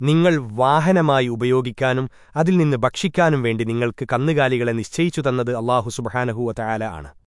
നിങ്ങൾ വാഹനമായി ഉപയോഗിക്കാനും അതിൽ നിന്ന് ഭക്ഷിക്കാനും വേണ്ടി നിങ്ങൾക്ക് കന്നുകാലികളെ നിശ്ചയിച്ചു തന്നത് അള്ളാഹു സുബഹാനഹുവ തയാല ആണ്.